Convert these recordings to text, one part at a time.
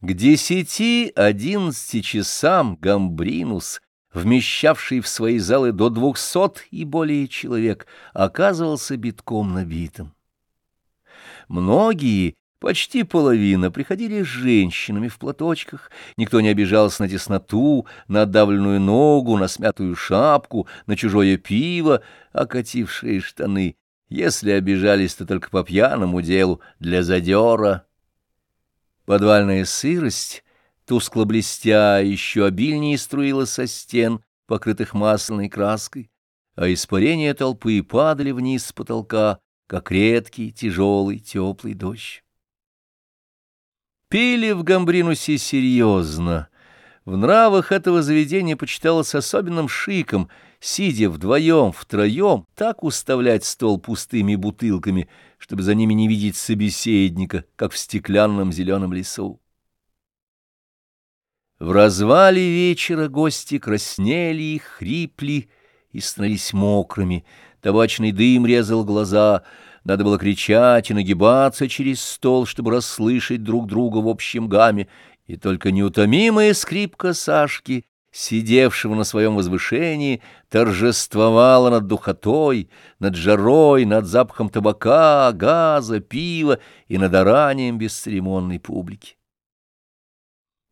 К десяти-одиннадцати часам Гамбринус, вмещавший в свои залы до двухсот и более человек, оказывался битком набитым. Многие, почти половина, приходили с женщинами в платочках, никто не обижался на тесноту, на отдавленную ногу, на смятую шапку, на чужое пиво, окатившие штаны. Если обижались, то только по пьяному делу, для задера — Подвальная сырость, тускло блестя, еще обильнее струилась со стен, покрытых масляной краской, а испарения толпы падали вниз с потолка, как редкий, тяжелый, теплый дождь. Пили в Гамбринусе серьезно. В нравах этого заведения почиталось особенным шиком, сидя вдвоем, втроем, так уставлять стол пустыми бутылками — чтобы за ними не видеть собеседника, как в стеклянном зеленом лесу. В развале вечера гости краснели хрипли, и становились мокрыми, табачный дым резал глаза, надо было кричать и нагибаться через стол, чтобы расслышать друг друга в общем гамме, и только неутомимая скрипка Сашки сидевшего на своем возвышении, торжествовала над духотой, над жарой, над запахом табака, газа, пива и над оранием бесцеремонной публики.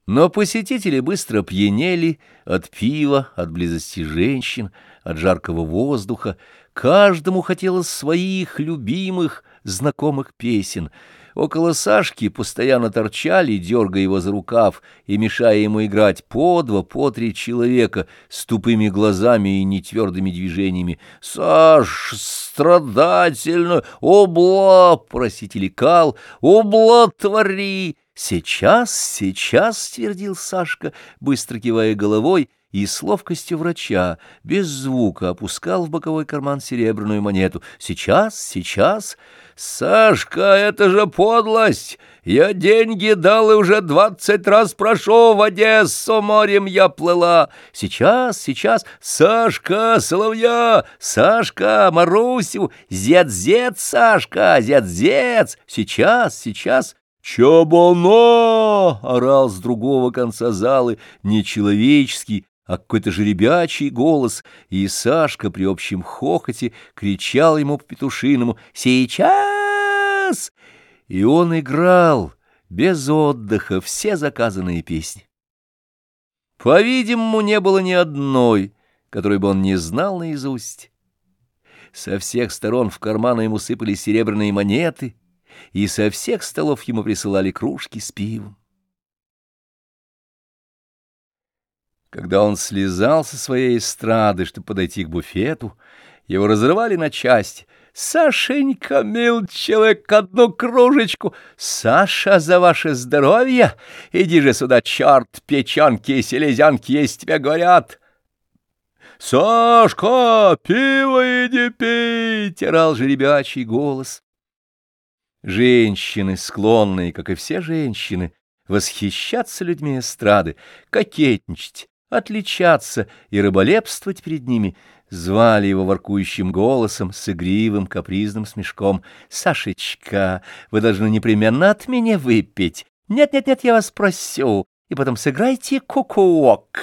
Но посетители быстро пьянели от пива, от близости женщин, от жаркого воздуха. Каждому хотелось своих любимых, знакомых песен — Около Сашки постоянно торчали, дергая его за рукав и мешая ему играть по два, по три человека с тупыми глазами и нетвердыми движениями. «Саш, страдательно! Обла!» — просители кал. «Обла твори!» «Сейчас, сейчас!» — твердил Сашка, быстро кивая головой, и с ловкостью врача, без звука, опускал в боковой карман серебряную монету. «Сейчас, сейчас!» «Сашка, это же подлость! Я деньги дал и уже двадцать раз прошу, в Одессу морем я плыла! Сейчас, сейчас! Сашка, Соловья! Сашка, Марусю! Зец-зец, Сашка! Зец-зец! Сейчас, сейчас!» «Чабана!» — орал с другого конца залы нечеловеческий, а какой-то жеребячий голос, и Сашка при общем хохоте кричал ему по-петушиному «Сейчас!» И он играл без отдыха все заказанные песни. По-видимому, не было ни одной, которой бы он не знал наизусть. Со всех сторон в карманы ему сыпали серебряные монеты, и со всех столов ему присылали кружки с пивом. Когда он слезал со своей эстрады, чтобы подойти к буфету, его разрывали на части. «Сашенька, мил человек, одну кружечку! Саша, за ваше здоровье! Иди же сюда, черт, печенки и селезянки есть тебе говорят!» «Сашка, пиво иди пей!» — тирал жеребячий голос. Женщины, склонные, как и все женщины, восхищаться людьми эстрады, кокетничать, отличаться и рыболепствовать перед ними, звали его воркующим голосом с игривым капризным смешком. «Сашечка, вы должны непременно от меня выпить. Нет-нет-нет, я вас просю, и потом сыграйте кукуок».